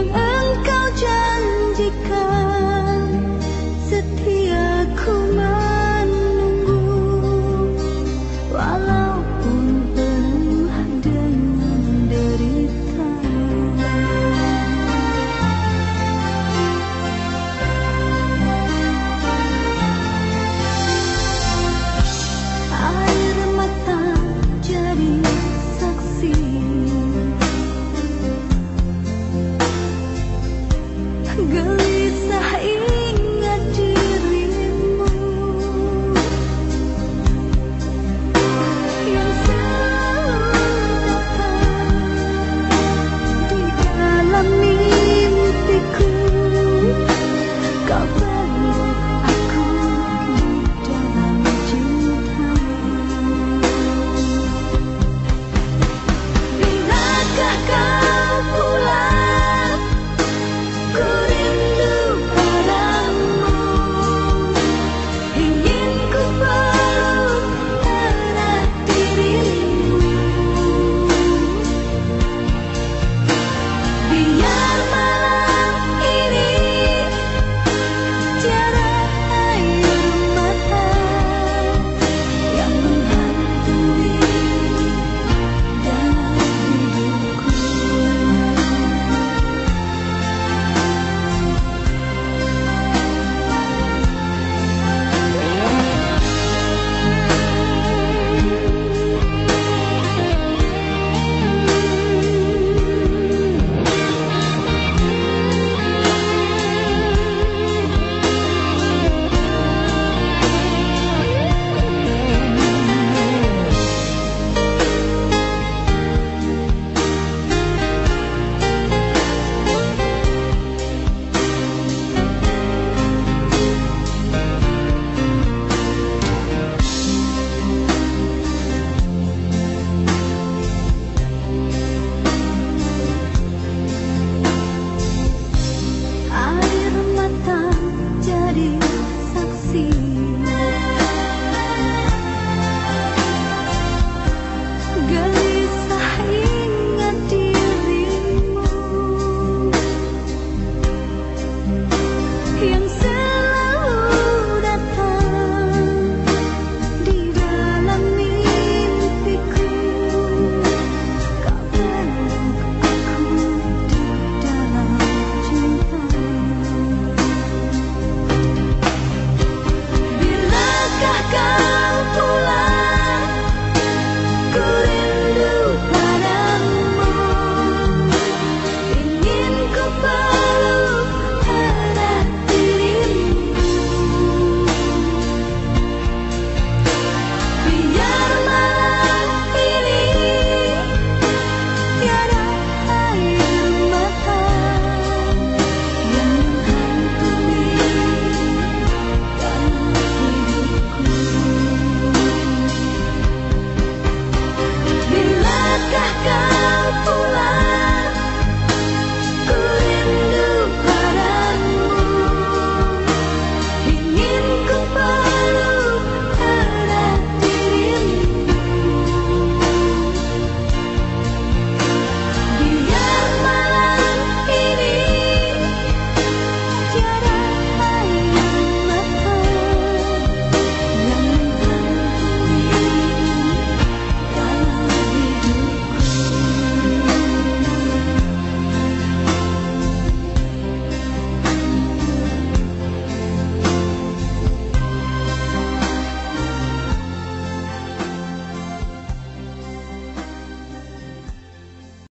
Anh 明月